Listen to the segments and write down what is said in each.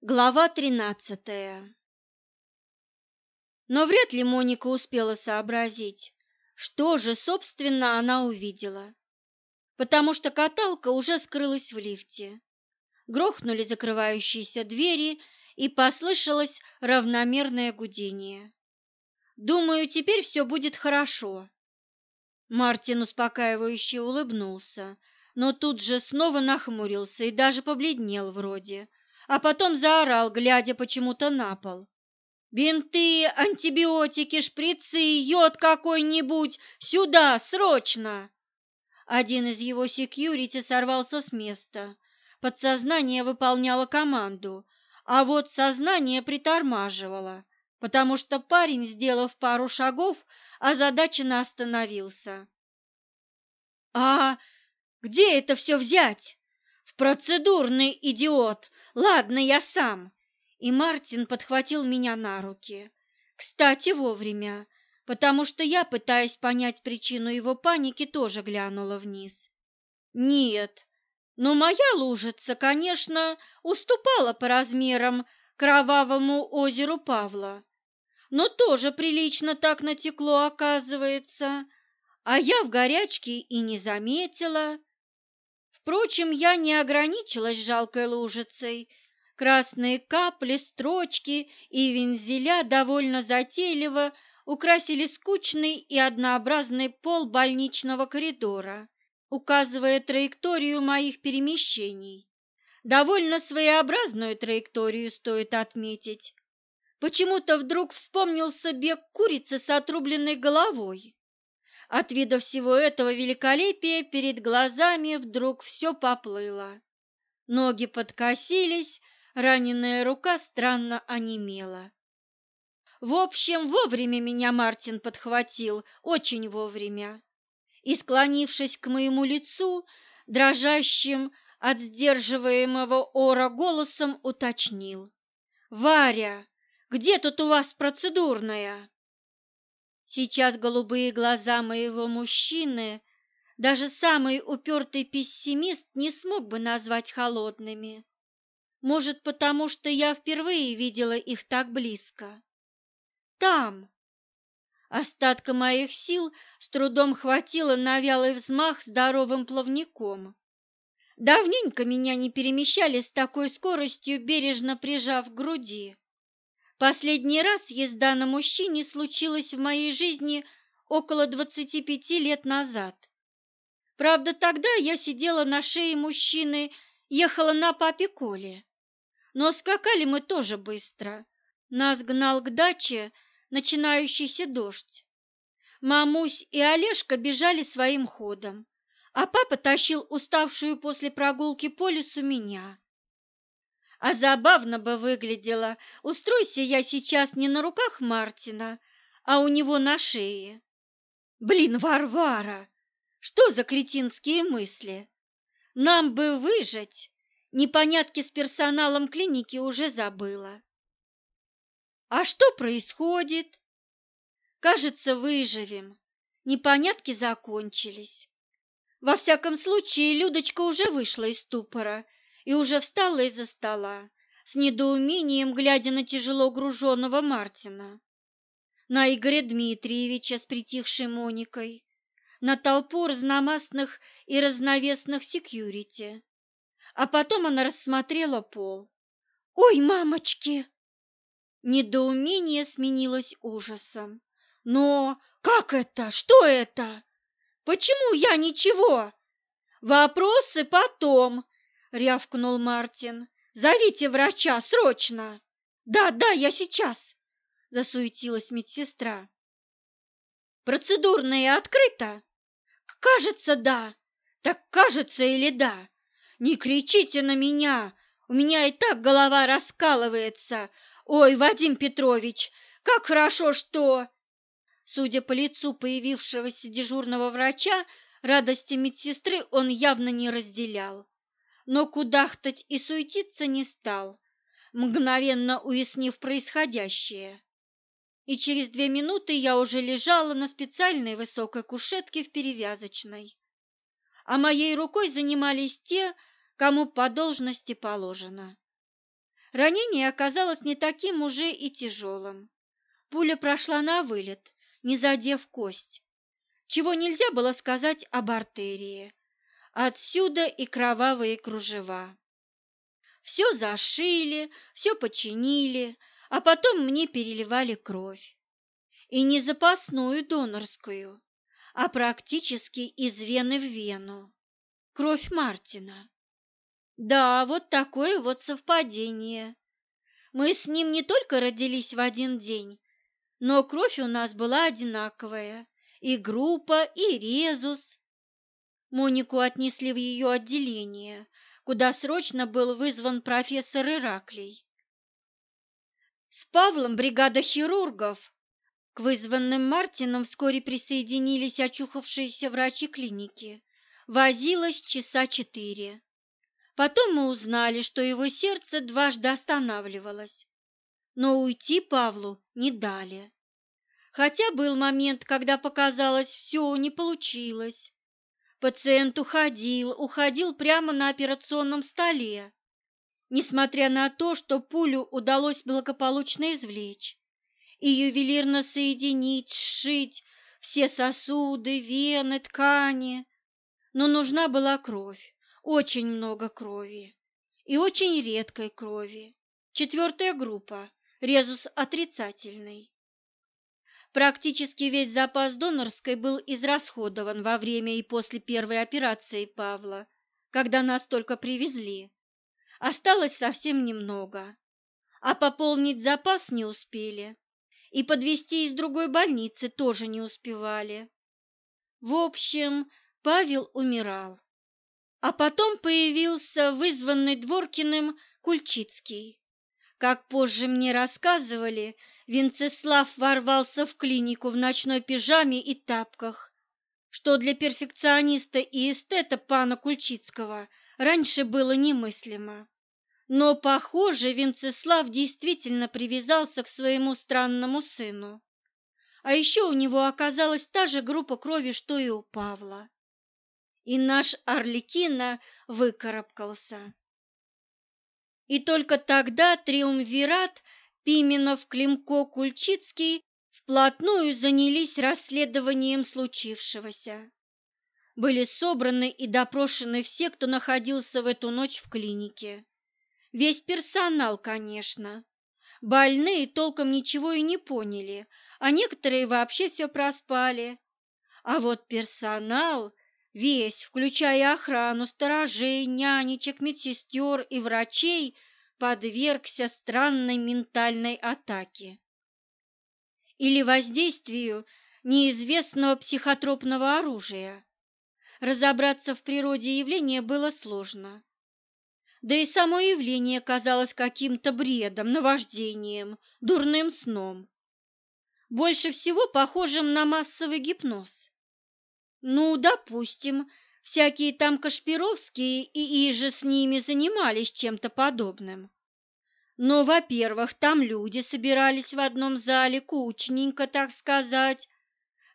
Глава тринадцатая Но вряд ли Моника успела сообразить, что же, собственно, она увидела, потому что каталка уже скрылась в лифте. Грохнули закрывающиеся двери, и послышалось равномерное гудение. «Думаю, теперь все будет хорошо». Мартин успокаивающе улыбнулся, но тут же снова нахмурился и даже побледнел вроде – а потом заорал, глядя почему-то на пол. «Бинты, антибиотики, шприцы, йод какой-нибудь! Сюда, срочно!» Один из его секьюрити сорвался с места. Подсознание выполняло команду, а вот сознание притормаживало, потому что парень, сделав пару шагов, озадаченно остановился. «А где это все взять?» «В процедурный идиот! Ладно, я сам. И Мартин подхватил меня на руки. Кстати, вовремя, потому что я, пытаясь понять причину его паники, тоже глянула вниз. Нет, но моя лужица, конечно, уступала по размерам кровавому озеру Павла, но тоже прилично так натекло, оказывается, а я в горячке и не заметила. Впрочем, я не ограничилась жалкой лужицей. Красные капли, строчки и вензеля довольно затейливо украсили скучный и однообразный пол больничного коридора, указывая траекторию моих перемещений. Довольно своеобразную траекторию стоит отметить. Почему-то вдруг вспомнился бег курицы с отрубленной головой. От вида всего этого великолепия перед глазами вдруг все поплыло. Ноги подкосились, раненая рука странно онемела. В общем, вовремя меня Мартин подхватил, очень вовремя. И, склонившись к моему лицу, дрожащим от сдерживаемого ора голосом уточнил. «Варя, где тут у вас процедурная?» Сейчас голубые глаза моего мужчины даже самый упертый пессимист не смог бы назвать холодными. Может, потому что я впервые видела их так близко. Там. Остатка моих сил с трудом хватило на вялый взмах здоровым плавником. Давненько меня не перемещали с такой скоростью, бережно прижав к груди. Последний раз езда на мужчине случилась в моей жизни около 25 лет назад. Правда, тогда я сидела на шее мужчины, ехала на папе Коле. Но скакали мы тоже быстро. Нас гнал к даче начинающийся дождь. Мамусь и Олежка бежали своим ходом, а папа тащил уставшую после прогулки по лесу меня. А забавно бы выглядело, устройся я сейчас не на руках Мартина, а у него на шее. Блин, Варвара, что за кретинские мысли? Нам бы выжить. Непонятки с персоналом клиники уже забыла. А что происходит? Кажется, выживем. Непонятки закончились. Во всяком случае, Людочка уже вышла из ступора и уже встала из-за стола, с недоумением глядя на тяжело груженного Мартина, на Игоря Дмитриевича с притихшей Моникой, на толпу разномастных и разновесных секьюрити. А потом она рассмотрела пол. «Ой, мамочки!» Недоумение сменилось ужасом. «Но как это? Что это? Почему я ничего?» «Вопросы потом!» — рявкнул Мартин. «Зовите врача, срочно!» «Да, да, я сейчас!» — засуетилась медсестра. «Процедурная открыта?» «Кажется, да. Так кажется или да? Не кричите на меня, у меня и так голова раскалывается. Ой, Вадим Петрович, как хорошо, что...» Судя по лицу появившегося дежурного врача, радости медсестры он явно не разделял но кудахтать и суетиться не стал, мгновенно уяснив происходящее. И через две минуты я уже лежала на специальной высокой кушетке в перевязочной, а моей рукой занимались те, кому по должности положено. Ранение оказалось не таким уже и тяжелым. Пуля прошла на вылет, не задев кость, чего нельзя было сказать об артерии. Отсюда и кровавые кружева. Все зашили, все починили, а потом мне переливали кровь. И не запасную донорскую, а практически из вены в вену. Кровь Мартина. Да, вот такое вот совпадение. Мы с ним не только родились в один день, но кровь у нас была одинаковая, и группа, и резус. Монику отнесли в ее отделение, куда срочно был вызван профессор Ираклий. С Павлом бригада хирургов к вызванным Мартином вскоре присоединились очухавшиеся врачи клиники. Возилась часа четыре. Потом мы узнали, что его сердце дважды останавливалось, но уйти Павлу не дали. Хотя был момент, когда показалось, все не получилось. Пациент уходил, уходил прямо на операционном столе, несмотря на то, что пулю удалось благополучно извлечь и ювелирно соединить, сшить все сосуды, вены, ткани. Но нужна была кровь очень много крови и очень редкой крови. Четвертая группа, резус отрицательный. Практически весь запас донорской был израсходован во время и после первой операции Павла, когда нас только привезли. Осталось совсем немного, а пополнить запас не успели, и подвести из другой больницы тоже не успевали. В общем, Павел умирал. А потом появился вызванный Дворкиным Кульчицкий. Как позже мне рассказывали, Венцеслав ворвался в клинику в ночной пижаме и тапках, что для перфекциониста и эстета пана Кульчицкого раньше было немыслимо. Но, похоже, Венцеслав действительно привязался к своему странному сыну. А еще у него оказалась та же группа крови, что и у Павла и наш Орликина выкарабкался. И только тогда триумвират Пименов, Климко, Кульчицкий вплотную занялись расследованием случившегося. Были собраны и допрошены все, кто находился в эту ночь в клинике. Весь персонал, конечно. Больные толком ничего и не поняли, а некоторые вообще все проспали. А вот персонал Весь, включая охрану, сторожей, нянечек, медсестер и врачей, подвергся странной ментальной атаке или воздействию неизвестного психотропного оружия. Разобраться в природе явления было сложно. Да и само явление казалось каким-то бредом, наваждением, дурным сном. Больше всего похожим на массовый гипноз. Ну, допустим, всякие там Кашпировские и иже с ними занимались чем-то подобным. Но, во-первых, там люди собирались в одном зале, кучненько, так сказать,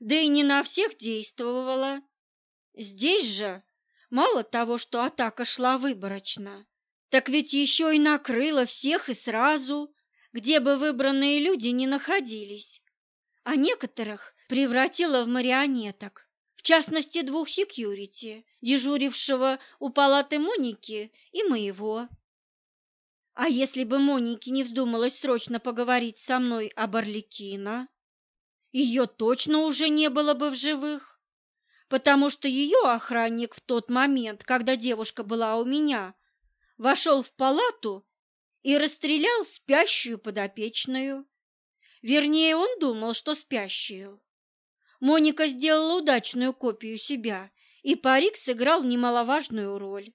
да и не на всех действовала. Здесь же мало того, что атака шла выборочно, так ведь еще и накрыла всех и сразу, где бы выбранные люди ни находились, а некоторых превратила в марионеток в частности двух секьюрити, дежурившего у палаты Моники и моего. А если бы Монике не вздумалось срочно поговорить со мной об Орликино, ее точно уже не было бы в живых, потому что ее охранник в тот момент, когда девушка была у меня, вошел в палату и расстрелял спящую подопечную. Вернее, он думал, что спящую. Моника сделала удачную копию себя, и парик сыграл немаловажную роль.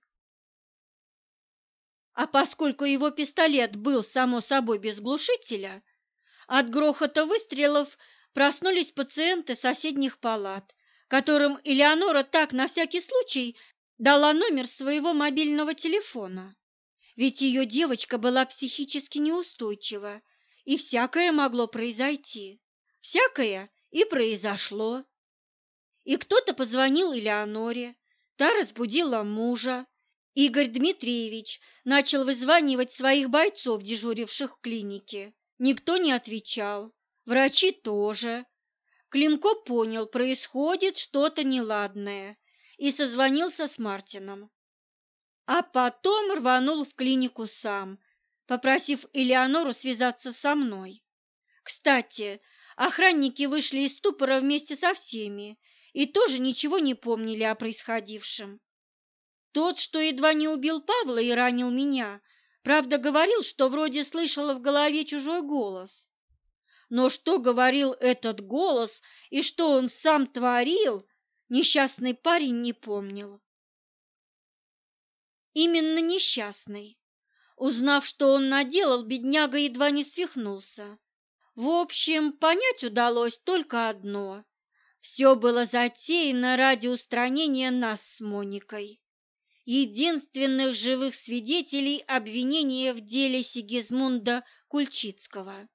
А поскольку его пистолет был, само собой, без глушителя, от грохота выстрелов проснулись пациенты соседних палат, которым Элеонора так на всякий случай дала номер своего мобильного телефона. Ведь ее девочка была психически неустойчива, и всякое могло произойти. Всякое и произошло. И кто-то позвонил Элеоноре, та разбудила мужа, Игорь Дмитриевич начал вызванивать своих бойцов, дежуривших в клинике. Никто не отвечал, врачи тоже. Климко понял, происходит что-то неладное, и созвонился с Мартином. А потом рванул в клинику сам, попросив Элеонору связаться со мной. Кстати, охранники вышли из ступора вместе со всеми и тоже ничего не помнили о происходившем. Тот, что едва не убил Павла и ранил меня, правда говорил, что вроде слышала в голове чужой голос. Но что говорил этот голос и что он сам творил, несчастный парень не помнил. Именно несчастный. Узнав, что он наделал, бедняга едва не свихнулся. В общем, понять удалось только одно. Все было затеяно ради устранения нас с Моникой единственных живых свидетелей обвинения в деле Сигизмунда Кульчицкого.